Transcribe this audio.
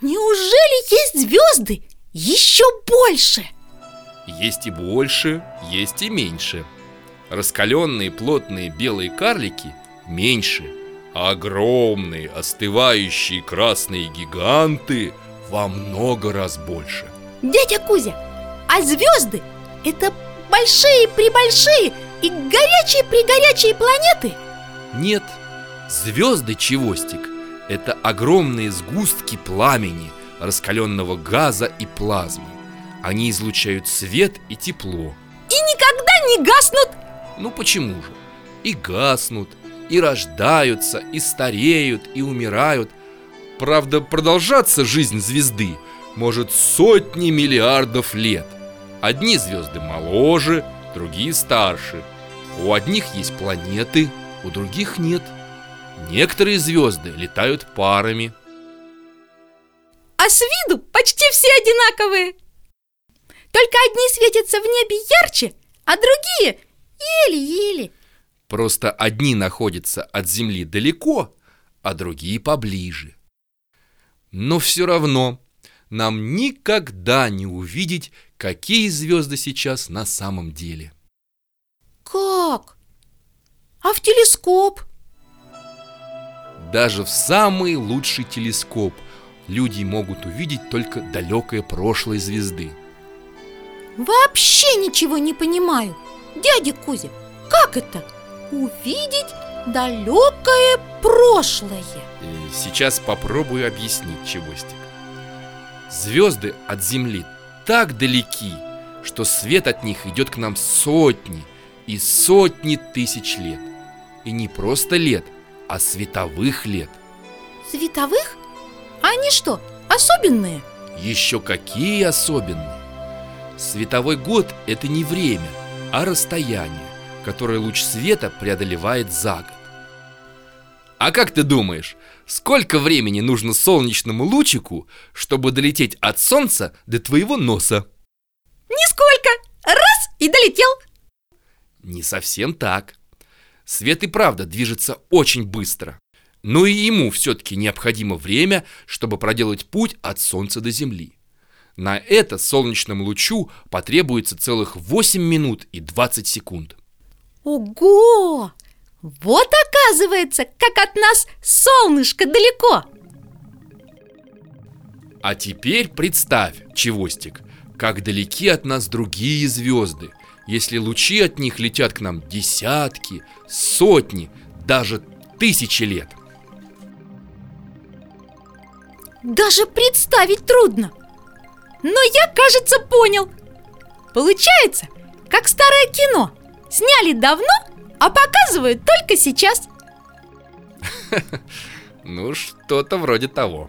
Неужели есть звезды еще больше? Есть и больше, есть и меньше Раскаленные плотные белые карлики меньше а Огромные остывающие красные гиганты во много раз больше Дядя Кузя, а звезды это большие-пребольшие и горячие-пригорячие планеты? Нет, звезды, Чевостик, это огромные сгустки пламени, раскаленного газа и плазмы. Они излучают свет и тепло. И никогда не гаснут? Ну почему же? И гаснут, и рождаются, и стареют, и умирают. Правда, продолжаться жизнь звезды может сотни миллиардов лет. Одни звезды моложе, другие старше. У одних есть планеты, у других нет Некоторые звезды летают парами А с виду почти все одинаковые Только одни светятся в небе ярче, а другие еле-еле Просто одни находятся от Земли далеко, а другие поближе Но все равно нам никогда не увидеть, какие звезды сейчас на самом деле. Как? А в телескоп? Даже в самый лучший телескоп люди могут увидеть только далекое прошлое звезды. Вообще ничего не понимаю. Дядя Кузя, как это? Увидеть далекое прошлое? Сейчас попробую объяснить, Чевостик. Звезды от Земли так далеки, что свет от них идет к нам сотни и сотни тысяч лет. И не просто лет, а световых лет. Световых? А они что, особенные? Еще какие особенные? Световой год – это не время, а расстояние, которое луч света преодолевает за год. А как ты думаешь, сколько времени нужно солнечному лучику, чтобы долететь от солнца до твоего носа? Нисколько! Раз и долетел! Не совсем так. Свет и правда движется очень быстро. Но и ему все-таки необходимо время, чтобы проделать путь от Солнца до Земли. На это солнечному лучу потребуется целых 8 минут и 20 секунд. Ого! Вот оказывается, как от нас солнышко далеко! А теперь представь, Чевостик, как далеки от нас другие звезды, если лучи от них летят к нам десятки, сотни, даже тысячи лет. Даже представить трудно. Но я, кажется, понял. Получается, как старое кино. Сняли давно, а показывают только сейчас. Ну, что-то вроде того.